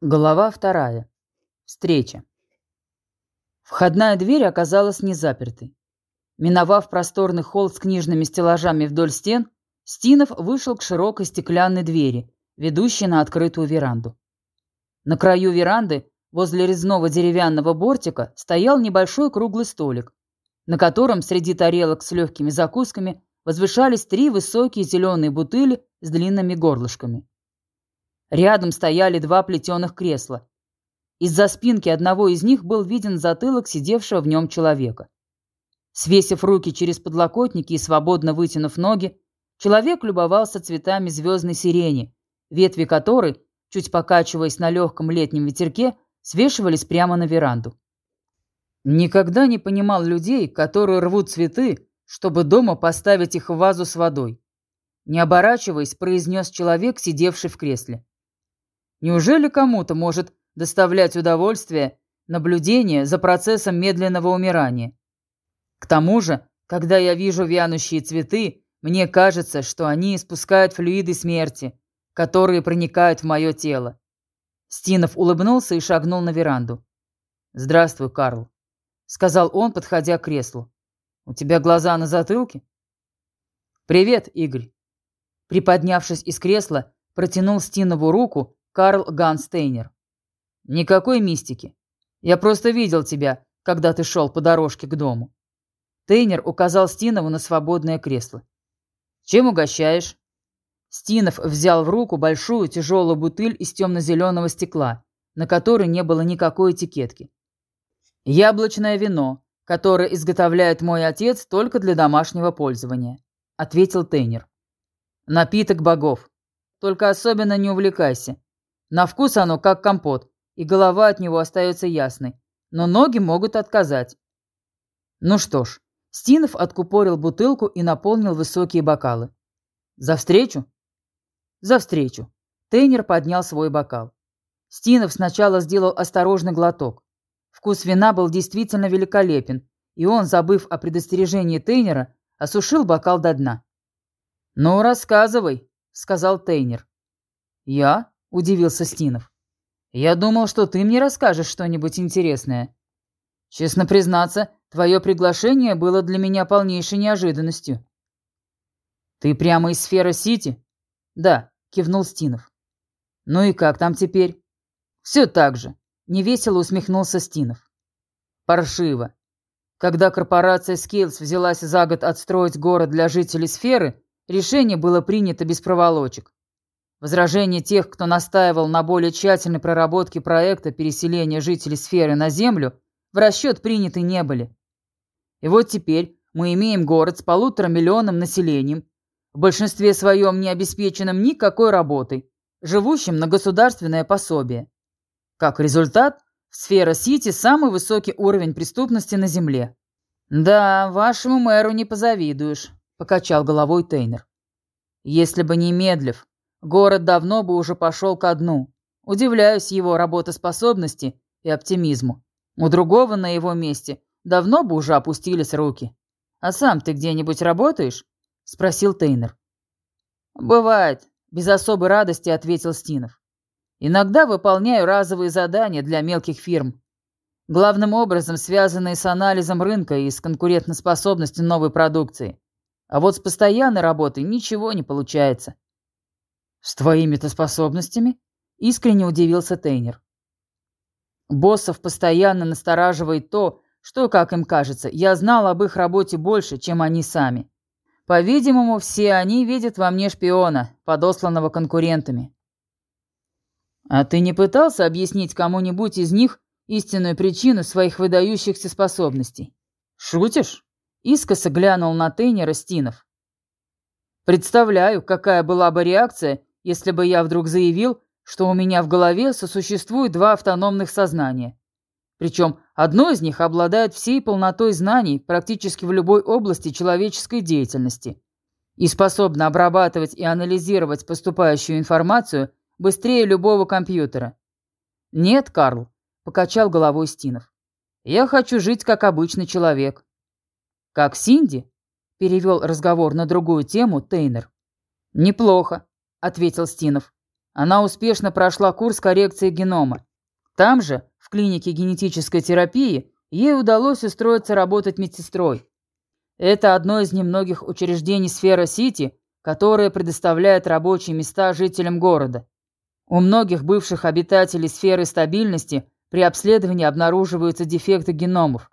Глава вторая. Встреча. Входная дверь оказалась не запертой. Миновав просторный холл с книжными стеллажами вдоль стен, Стинов вышел к широкой стеклянной двери, ведущей на открытую веранду. На краю веранды, возле резного деревянного бортика, стоял небольшой круглый столик, на котором среди тарелок с легкими закусками возвышались три высокие зеленые бутыли с длинными горлышками. Рядом стояли два плетеных кресла. Из-за спинки одного из них был виден затылок сидевшего в нем человека. Свесив руки через подлокотники и свободно вытянув ноги, человек любовался цветами звездной сирени, ветви которой, чуть покачиваясь на легком летнем ветерке, свешивались прямо на веранду. Никогда не понимал людей, которые рвут цветы, чтобы дома поставить их в вазу с водой. Не оборачиваясь, произнес человек, сидевший в кресле. Неужели кому-то может доставлять удовольствие наблюдение за процессом медленного умирания? К тому же, когда я вижу вянущие цветы, мне кажется, что они испускают флюиды смерти, которые проникают в мое тело. Стинов улыбнулся и шагнул на веранду. «Здравствуй, Карл», — сказал он, подходя к креслу. «У тебя глаза на затылке?» «Привет, Игорь». Приподнявшись из кресла, протянул Стинову руку Карл Ганстейнер. Никакой мистики. Я просто видел тебя, когда ты шел по дорожке к дому. Тейнер указал Стинову на свободное кресло. Чем угощаешь? Стинов взял в руку большую тяжелую бутыль из темно-зеленого стекла, на которой не было никакой этикетки. «Яблочное вино, которое изготовляет мой отец только для домашнего пользования», — ответил Тейнер. «Напиток богов. Только особенно не увлекайся. На вкус оно как компот, и голова от него остается ясной, но ноги могут отказать. Ну что ж, Стинов откупорил бутылку и наполнил высокие бокалы. За встречу? За встречу. Тейнер поднял свой бокал. Стинов сначала сделал осторожный глоток. Вкус вина был действительно великолепен, и он, забыв о предостережении Тейнера, осушил бокал до дна. «Ну, рассказывай», — сказал Тейнер. «Я? – удивился Стинов. «Я думал, что ты мне расскажешь что-нибудь интересное. Честно признаться, твое приглашение было для меня полнейшей неожиданностью». «Ты прямо из сферы Сити?» «Да», – кивнул Стинов. «Ну и как там теперь?» «Все так же», – невесело усмехнулся Стинов. «Паршиво. Когда корпорация Skills взялась за год отстроить город для жителей сферы, решение было принято без проволочек. Возражения тех, кто настаивал на более тщательной проработке проекта переселения жителей сферы на Землю, в расчет приняты не были. И вот теперь мы имеем город с полутора миллионным населением, в большинстве своем не обеспеченным никакой работой, живущим на государственное пособие. Как результат, сфера Сити – самый высокий уровень преступности на Земле. «Да, вашему мэру не позавидуешь», – покачал головой Тейнер. «Если бы не Медлев, Город давно бы уже пошел ко дну. Удивляюсь его работоспособности и оптимизму. У другого на его месте давно бы уже опустились руки. А сам ты где-нибудь работаешь? Спросил Тейнер. Бывает, без особой радости ответил Стинов. Иногда выполняю разовые задания для мелких фирм. Главным образом связанные с анализом рынка и с конкурентоспособностью новой продукции. А вот с постоянной работой ничего не получается. «С твоими-то способностями?» — искренне удивился Тейнер. «Боссов постоянно настораживает то, что, как им кажется, я знал об их работе больше, чем они сами. По-видимому, все они видят во мне шпиона, подосланного конкурентами». «А ты не пытался объяснить кому-нибудь из них истинную причину своих выдающихся способностей?» «Шутишь?» — искоса глянул на Тейнера Стинов. «Представляю, какая была бы реакция, если бы я вдруг заявил, что у меня в голове сосуществуют два автономных сознания. Причем одно из них обладает всей полнотой знаний практически в любой области человеческой деятельности и способно обрабатывать и анализировать поступающую информацию быстрее любого компьютера. «Нет, Карл», — покачал головой Стинов. «Я хочу жить как обычный человек». «Как Синди?» — перевел разговор на другую тему Тейнер. «Неплохо. — ответил Стинов. Она успешно прошла курс коррекции генома. Там же, в клинике генетической терапии, ей удалось устроиться работать медсестрой. Это одно из немногих учреждений сферы Сити, которое предоставляет рабочие места жителям города. У многих бывших обитателей сферы стабильности при обследовании обнаруживаются дефекты геномов.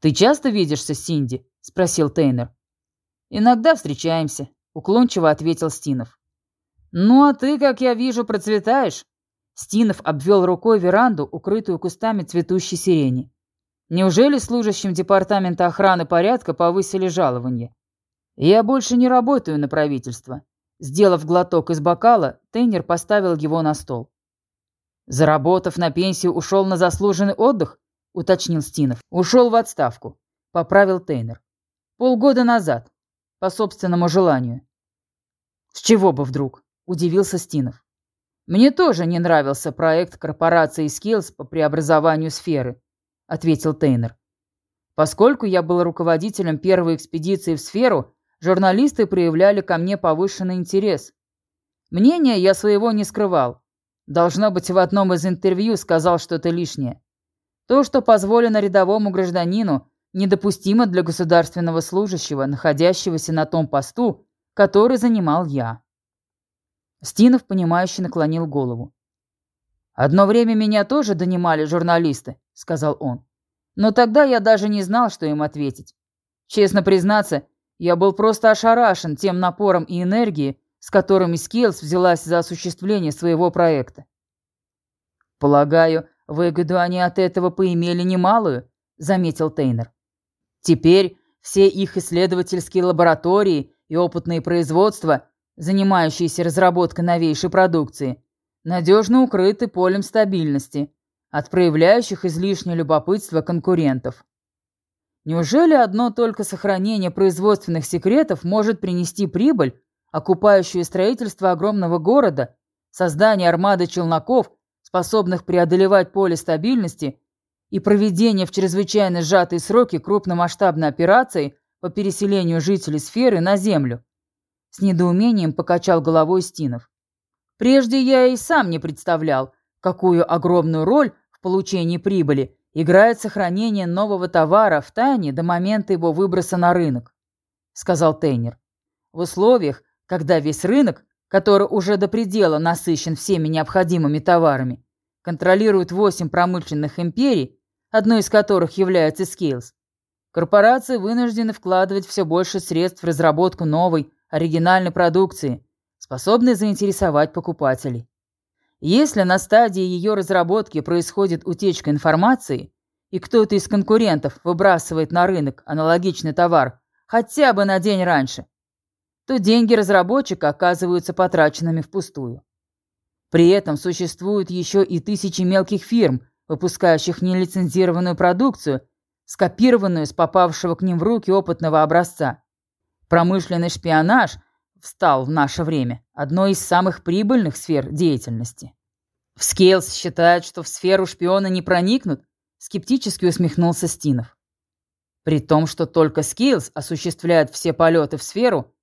«Ты часто видишься с Синди?» – спросил Тейнер. «Иногда встречаемся», – уклончиво ответил Стинов. «Ну а ты, как я вижу, процветаешь». Стинов обвел рукой веранду, укрытую кустами цветущей сирени. «Неужели служащим департамента охраны порядка повысили жалование?» «Я больше не работаю на правительство». Сделав глоток из бокала, Тейнер поставил его на стол. «Заработав на пенсию, ушел на заслуженный отдых?» — уточнил Стинов. «Ушел в отставку», — поправил Тейнер. «Полгода назад, по собственному желанию». «С чего бы вдруг?» – удивился Стинов. «Мне тоже не нравился проект корпорации Skills по преобразованию сферы», – ответил Тейнер. «Поскольку я был руководителем первой экспедиции в сферу, журналисты проявляли ко мне повышенный интерес. Мнение я своего не скрывал. Должно быть, в одном из интервью сказал что-то лишнее. То, что позволено рядовому гражданину, недопустимо для государственного служащего, находящегося на том посту, который занимал я. Стинов, понимающе наклонил голову. «Одно время меня тоже донимали журналисты», — сказал он. «Но тогда я даже не знал, что им ответить. Честно признаться, я был просто ошарашен тем напором и энергией, с которыми Скейлс взялась за осуществление своего проекта. «Полагаю, выгоду они от этого поимели немалую», — заметил Тейнер. «Теперь все их исследовательские лаборатории и опытные производства занимающиеся разработкой новейшей продукции, надежно укрыты полем стабильности от проявляющих излишнее любопытство конкурентов. Неужели одно только сохранение производственных секретов может принести прибыль, окупающую строительство огромного города, создание армады челноков, способных преодолевать поле стабильности, и проведение в чрезвычайно сжатые сроки крупномасштабной операции по переселению жителей сферы на Землю? С недоумением покачал головой Стинов. Прежде я и сам не представлял, какую огромную роль в получении прибыли играет сохранение нового товара в тайне до момента его выброса на рынок, сказал Тейнер. В условиях, когда весь рынок, который уже до предела насыщен всеми необходимыми товарами, контролирует восемь промышленных империй, одной из которых является Скейлс, корпорации вынуждены вкладывать все больше средств в разработку новой, оригинальной продукции, способной заинтересовать покупателей. Если на стадии ее разработки происходит утечка информации, и кто-то из конкурентов выбрасывает на рынок аналогичный товар хотя бы на день раньше, то деньги разработчика оказываются потраченными впустую. При этом существуют еще и тысячи мелких фирм, выпускающих нелицензированную продукцию, скопированную с попавшего к ним в руки опытного образца. Промышленный шпионаж стал в наше время одной из самых прибыльных сфер деятельности. Скейлс считают, что в сферу шпиону не проникнуть, скептически усмехнулся Стинов. При том, что только Скейлс осуществляет все полеты в сферу,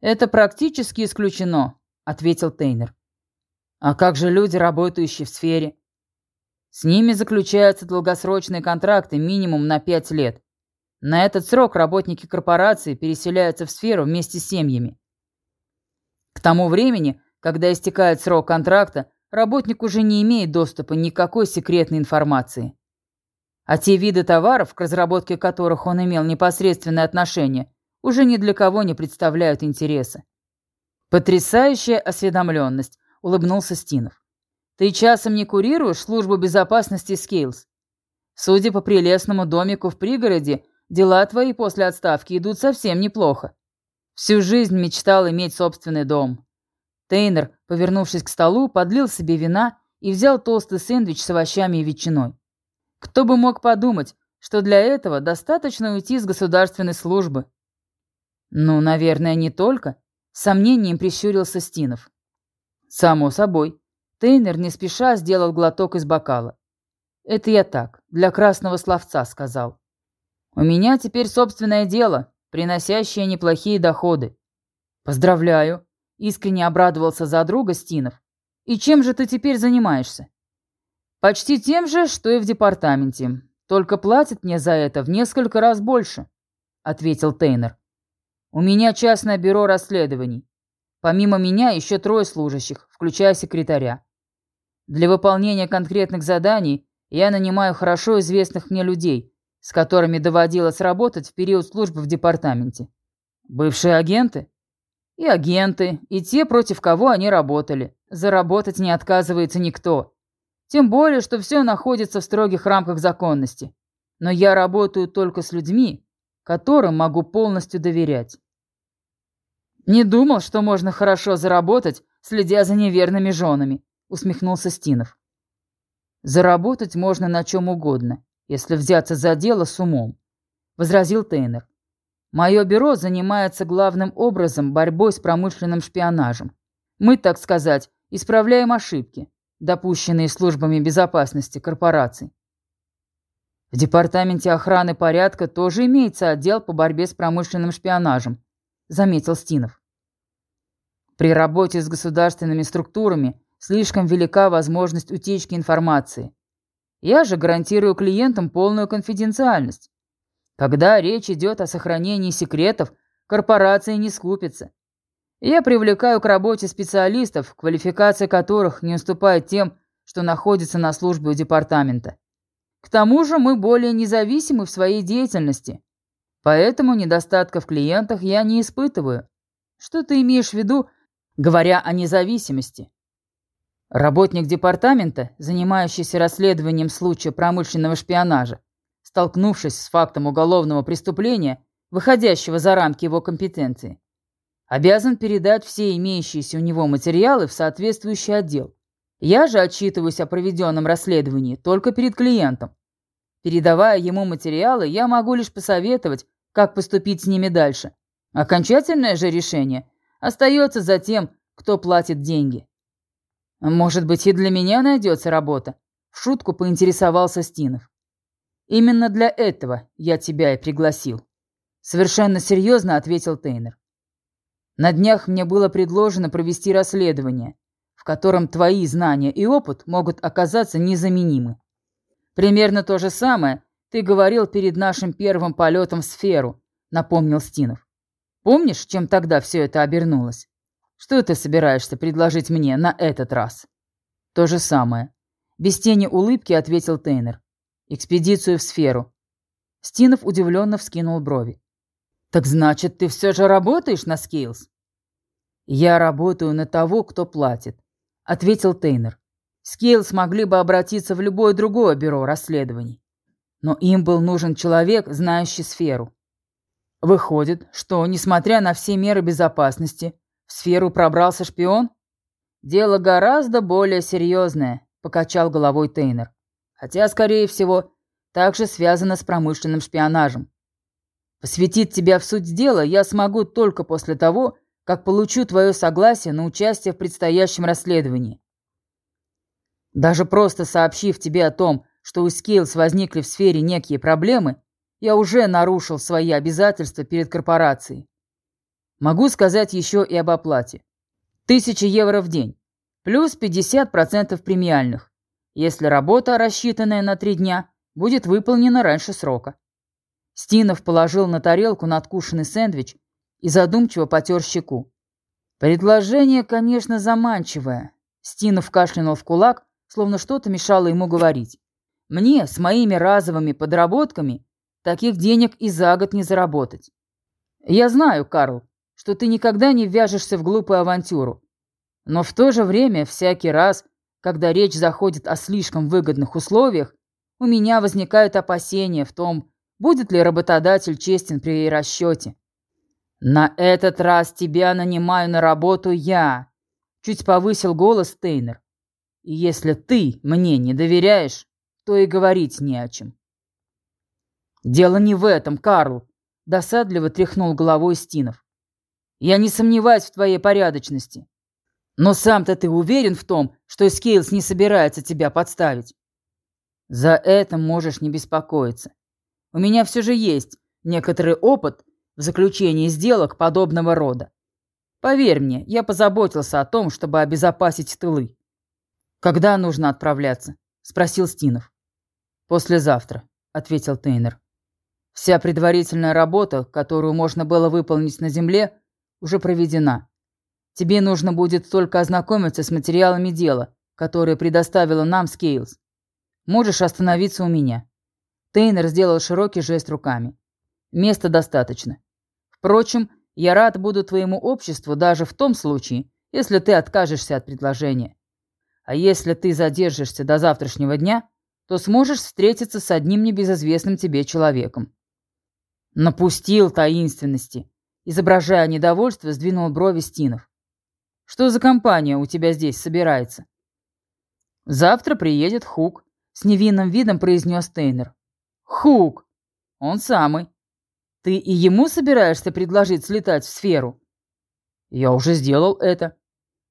это практически исключено, ответил Тейнер. А как же люди, работающие в сфере? С ними заключаются долгосрочные контракты минимум на пять лет. На этот срок работники корпорации переселяются в сферу вместе с семьями. К тому времени, когда истекает срок контракта, работник уже не имеет доступа ни к какой секретной информации. А те виды товаров, к разработке которых он имел непосредственное отношение, уже ни для кого не представляют интереса. «Потрясающая осведомленность», — улыбнулся Стинов. «Ты часом не курируешь службу безопасности Скейлс? Судя по прелестному домику в пригороде, Дела твои после отставки идут совсем неплохо. Всю жизнь мечтал иметь собственный дом. Тейнер, повернувшись к столу, подлил себе вина и взял толстый сэндвич с овощами и ветчиной. Кто бы мог подумать, что для этого достаточно уйти с государственной службы. Ну, наверное, не только. Сомнением прищурился Стинов. Само собой. Тейнер не спеша сделал глоток из бокала. Это я так, для красного словца сказал. У меня теперь собственное дело, приносящее неплохие доходы. Поздравляю. Искренне обрадовался за друга Стинов. «И чем же ты теперь занимаешься?» «Почти тем же, что и в департаменте. Только платят мне за это в несколько раз больше», — ответил Тейнер. «У меня частное бюро расследований. Помимо меня еще трое служащих, включая секретаря. Для выполнения конкретных заданий я нанимаю хорошо известных мне людей, с которыми доводилось работать в период службы в департаменте. Бывшие агенты? И агенты, и те, против кого они работали. Заработать не отказывается никто. Тем более, что все находится в строгих рамках законности. Но я работаю только с людьми, которым могу полностью доверять. Не думал, что можно хорошо заработать, следя за неверными женами, усмехнулся Стинов. Заработать можно на чем угодно, если взяться за дело с умом, возразил Тейнер. Мое бюро занимается главным образом борьбой с промышленным шпионажем. Мы, так сказать, исправляем ошибки, допущенные службами безопасности корпораций. В департаменте охраны порядка тоже имеется отдел по борьбе с промышленным шпионажем, заметил Стинов. При работе с государственными структурами слишком велика возможность утечки информации. Я же гарантирую клиентам полную конфиденциальность. Когда речь идет о сохранении секретов, корпорации не скупятся. Я привлекаю к работе специалистов, квалификация которых не уступает тем, что находятся на службе у департамента. К тому же мы более независимы в своей деятельности, поэтому недостатков в клиентах я не испытываю. Что ты имеешь в виду, говоря о независимости? Работник департамента, занимающийся расследованием случая промышленного шпионажа, столкнувшись с фактом уголовного преступления, выходящего за рамки его компетенции, обязан передать все имеющиеся у него материалы в соответствующий отдел. Я же отчитываюсь о проведенном расследовании только перед клиентом. Передавая ему материалы, я могу лишь посоветовать, как поступить с ними дальше. Окончательное же решение остается за тем, кто платит деньги. Может быть, и для меня найдется работа? В шутку поинтересовался Стинов. Именно для этого я тебя и пригласил. Совершенно серьезно ответил Тейнер. На днях мне было предложено провести расследование, в котором твои знания и опыт могут оказаться незаменимы. Примерно то же самое ты говорил перед нашим первым полетом в сферу, напомнил Стинов. Помнишь, чем тогда все это обернулось? Что ты собираешься предложить мне на этот раз? То же самое. Без тени улыбки ответил Тейнер. Экспедицию в сферу. Стинов удивленно вскинул брови. «Так значит, ты все же работаешь на Скейлс?» «Я работаю на того, кто платит», — ответил Тейнер. «Скейлс могли бы обратиться в любое другое бюро расследований. Но им был нужен человек, знающий сферу. Выходит, что, несмотря на все меры безопасности, в сферу пробрался шпион? Дело гораздо более серьезное, покачал головой Тейнер хотя, скорее всего, также связано с промышленным шпионажем. Посвятить тебя в суть дела я смогу только после того, как получу твое согласие на участие в предстоящем расследовании. Даже просто сообщив тебе о том, что у Скейлс возникли в сфере некие проблемы, я уже нарушил свои обязательства перед корпорацией. Могу сказать еще и об оплате. Тысяча евро в день, плюс 50% премиальных если работа, рассчитанная на три дня, будет выполнена раньше срока. Стинов положил на тарелку надкушенный сэндвич и задумчиво потер щеку. Предложение, конечно, заманчивое. Стинов кашлянул в кулак, словно что-то мешало ему говорить. Мне с моими разовыми подработками таких денег и за год не заработать. Я знаю, Карл, что ты никогда не вяжешься в глупую авантюру. Но в то же время всякий раз, когда речь заходит о слишком выгодных условиях, у меня возникают опасения в том, будет ли работодатель честен при расчете. «На этот раз тебя нанимаю на работу я», — чуть повысил голос Тейнер. «И если ты мне не доверяешь, то и говорить не о чем». «Дело не в этом, Карл», — досадливо тряхнул головой Стинов. «Я не сомневаюсь в твоей порядочности. Но сам-то ты уверен в том, что Скейлс не собирается тебя подставить? За это можешь не беспокоиться. У меня все же есть некоторый опыт в заключении сделок подобного рода. Поверь мне, я позаботился о том, чтобы обезопасить тылы. Когда нужно отправляться? Спросил Стинов. Послезавтра, ответил Тейнер. Вся предварительная работа, которую можно было выполнить на земле, уже проведена. Тебе нужно будет только ознакомиться с материалами дела, которые предоставила нам Скейлс. Можешь остановиться у меня. Тейнер сделал широкий жест руками. Места достаточно. Впрочем, я рад буду твоему обществу даже в том случае, если ты откажешься от предложения. А если ты задержишься до завтрашнего дня, то сможешь встретиться с одним небезызвестным тебе человеком. Напустил таинственности. Изображая недовольство, сдвинул брови Стинов. Что за компания у тебя здесь собирается? Завтра приедет Хук, с невинным видом произнес Тейнер. Хук! Он самый. Ты и ему собираешься предложить слетать в сферу? Я уже сделал это.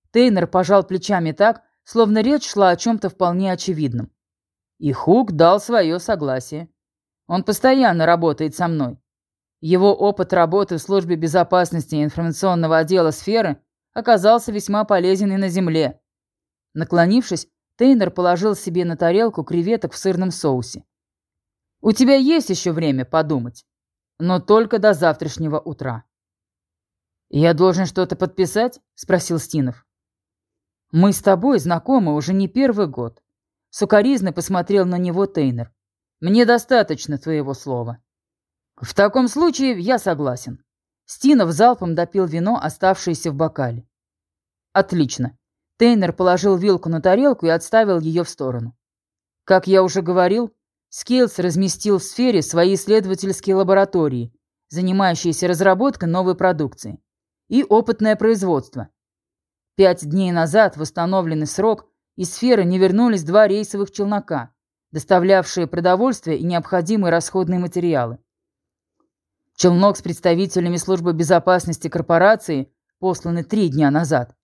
Тейнер пожал плечами так, словно речь шла о чем-то вполне очевидном. И Хук дал свое согласие. Он постоянно работает со мной. Его опыт работы в службе безопасности информационного отдела сферы оказался весьма полезен и на Земле. Наклонившись, Тейнер положил себе на тарелку креветок в сырном соусе. «У тебя есть еще время подумать, но только до завтрашнего утра». «Я должен что-то подписать?» – спросил Стинов. «Мы с тобой знакомы уже не первый год». Сукаризно посмотрел на него Тейнер. «Мне достаточно твоего слова». «В таком случае я согласен». Стинов залпом допил вино, оставшееся в бокале. «Отлично». Тейнер положил вилку на тарелку и отставил ее в сторону. Как я уже говорил, Скейлс разместил в сфере свои исследовательские лаборатории, занимающиеся разработкой новой продукции, и опытное производство. Пять дней назад, в установленный срок, из сферы не вернулись два рейсовых челнока, доставлявшие продовольствие и необходимые расходные материалы. Челнок с представителями службы безопасности корпорации, посланный три дня назад,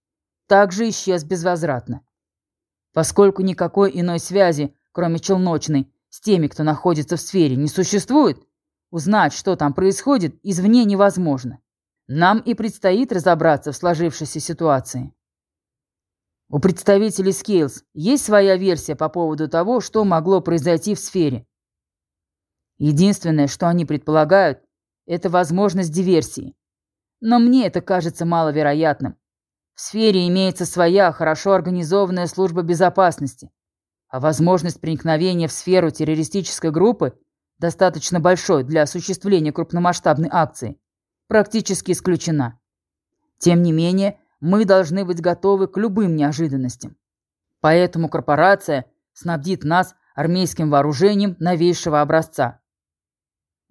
также исчез безвозвратно. Поскольку никакой иной связи, кроме челночной, с теми, кто находится в сфере, не существует, узнать, что там происходит, извне невозможно. Нам и предстоит разобраться в сложившейся ситуации. У представителей Scales есть своя версия по поводу того, что могло произойти в сфере. Единственное, что они предполагают, это возможность диверсии. Но мне это кажется маловероятным. В сфере имеется своя, хорошо организованная служба безопасности, а возможность проникновения в сферу террористической группы, достаточно большой для осуществления крупномасштабной акции, практически исключена. Тем не менее, мы должны быть готовы к любым неожиданностям. Поэтому корпорация снабдит нас армейским вооружением новейшего образца.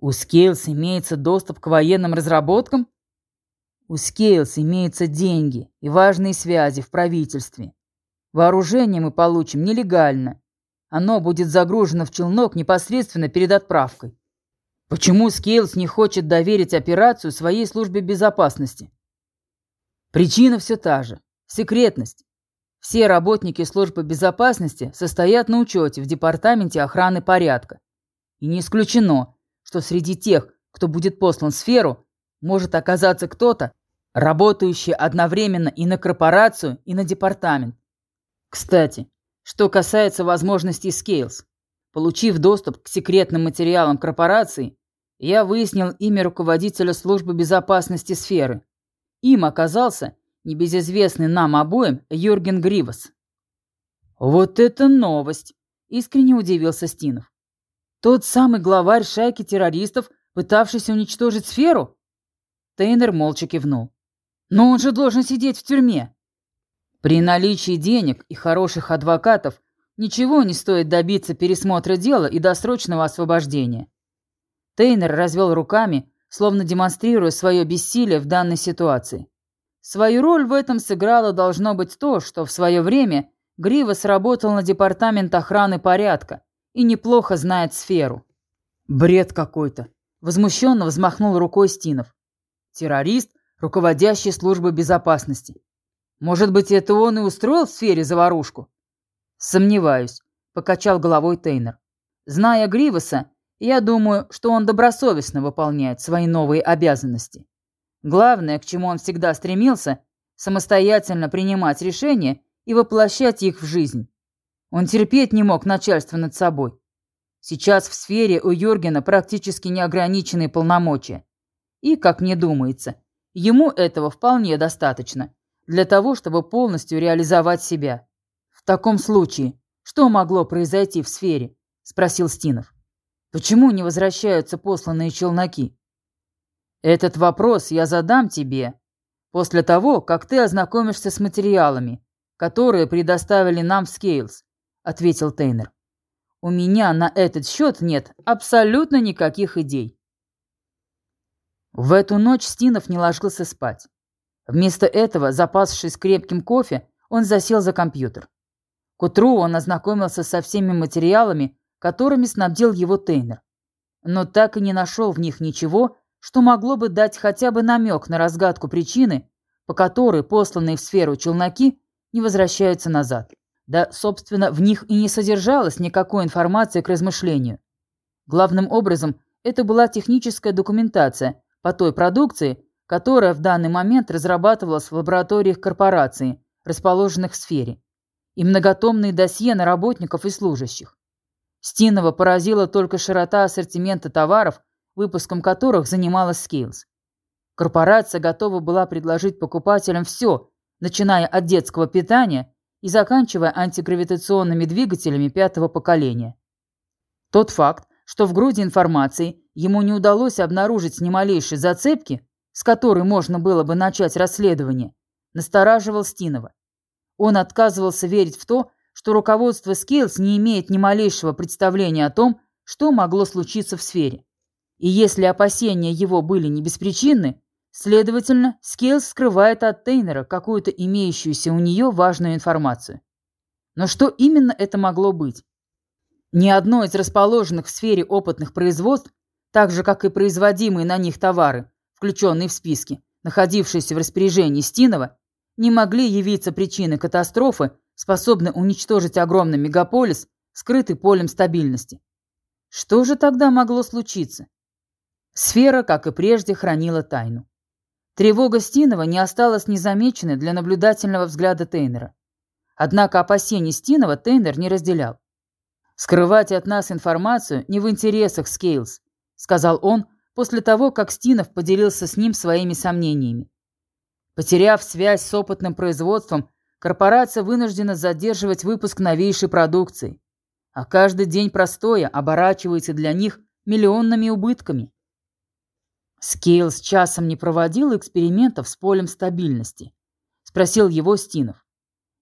У Scales имеется доступ к военным разработкам? У Scales имеются деньги и важные связи в правительстве. Вооружение мы получим нелегально. Оно будет загружено в челнок непосредственно перед отправкой. Почему Scales не хочет доверить операцию своей службе безопасности? Причина все та же – секретность. Все работники службы безопасности состоят на учете в Департаменте охраны порядка. И не исключено, что среди тех, кто будет послан в сферу, может оказаться кто-то, работающий одновременно и на корпорацию, и на департамент. Кстати, что касается возможностей Scales. Получив доступ к секретным материалам корпорации, я выяснил имя руководителя службы безопасности сферы. Им оказался небезызвестный нам обоим Юрген Гривас. «Вот это новость!» – искренне удивился Стинов. Тот самый главарь шайки террористов, пытавшийся уничтожить сферу? Тейнер молча кивнул. Но он же должен сидеть в тюрьме. При наличии денег и хороших адвокатов ничего не стоит добиться пересмотра дела и досрочного освобождения. Тейнер развел руками, словно демонстрируя свое бессилие в данной ситуации. Свою роль в этом сыграло должно быть то, что в свое время Грива сработал на департамент охраны порядка и неплохо знает сферу. Бред какой-то. Возмущенно взмахнул рукой Стинов. Террорист, руководящий службой безопасности. Может быть, это он и устроил в сфере заварушку? Сомневаюсь, покачал головой Тейнер. Зная Гривоса, я думаю, что он добросовестно выполняет свои новые обязанности. Главное, к чему он всегда стремился, самостоятельно принимать решения и воплощать их в жизнь. Он терпеть не мог начальство над собой. Сейчас в сфере у Юргена практически неограниченные полномочия. И, как мне думается, ему этого вполне достаточно для того, чтобы полностью реализовать себя. В таком случае, что могло произойти в сфере? Спросил Стинов. Почему не возвращаются посланные челноки? Этот вопрос я задам тебе после того, как ты ознакомишься с материалами, которые предоставили нам в Скейлс, ответил Тейнер. У меня на этот счет нет абсолютно никаких идей. В эту ночь Стинов не ложился спать. Вместо этого, запасшись крепким кофе, он засел за компьютер. К утру он ознакомился со всеми материалами, которыми снабдил его Тейнер, но так и не нашел в них ничего, что могло бы дать хотя бы намек на разгадку причины, по которой посланные в сферу челноки не возвращаются назад. Да, собственно, в них и не содержалось никакой информации к размышлению. Главным образом, это была техническая документация по той продукции, которая в данный момент разрабатывалась в лабораториях корпорации, расположенных в сфере, и многотомные досье на работников и служащих. Стинова поразила только широта ассортимента товаров, выпуском которых занималась Skills. Корпорация готова была предложить покупателям все, начиная от детского питания и заканчивая антигравитационными двигателями пятого поколения. Тот факт, что в груди информации ему не удалось обнаружить ни малейшей зацепки, с которой можно было бы начать расследование, настораживал Стинова. Он отказывался верить в то, что руководство Скейлс не имеет ни малейшего представления о том, что могло случиться в сфере. И если опасения его были не беспричинны, следовательно, Скейлс скрывает от Тейнера какую-то имеющуюся у нее важную информацию. Но что именно это могло быть? Ни одно из расположенных в сфере опытных производств, так же как и производимые на них товары, включенные в списки, находившиеся в распоряжении Стинова, не могли явиться причиной катастрофы, способной уничтожить огромный мегаполис, скрытый полем стабильности. Что же тогда могло случиться? Сфера, как и прежде, хранила тайну. Тревога Стинова не осталась незамеченной для наблюдательного взгляда Тейнера. Однако опасений Стинова Тейнер не разделял. «Скрывать от нас информацию не в интересах Скейлс», сказал он после того, как Стинов поделился с ним своими сомнениями. Потеряв связь с опытным производством, корпорация вынуждена задерживать выпуск новейшей продукции. А каждый день простоя оборачивается для них миллионными убытками. Скейлс часом не проводил экспериментов с полем стабильности? Спросил его Стинов.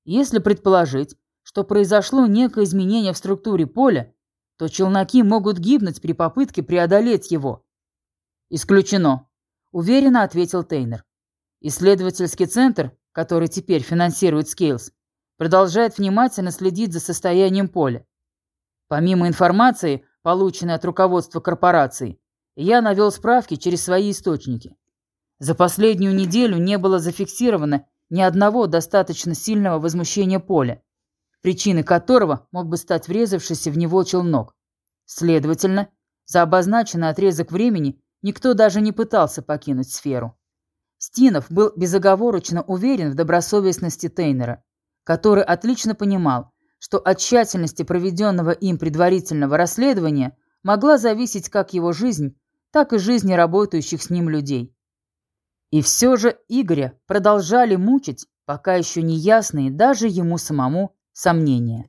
Если предположить, что произошло некое изменение в структуре поля, то челноки могут гибнуть при попытке преодолеть его. Исключено, уверенно ответил Тейнер. Исследовательский центр, который теперь финансирует Скейлс, продолжает внимательно следить за состоянием поля. Помимо информации, полученной от руководства корпорации, я навел справки через свои источники. За последнюю неделю не было зафиксировано ни одного достаточно сильного возмущения поля, причиной которого мог бы стать врезавшийся в него челнок. Следовательно, за обозначенный отрезок времени никто даже не пытался покинуть сферу. Стинов был безоговорочно уверен в добросовестности Тейнера, который отлично понимал, что от тщательности проведенного им предварительного расследования могла зависеть как его жизнь, так и жизни работающих с ним людей. И все же Игоря продолжали мучить пока еще неясные даже ему самому сомнения.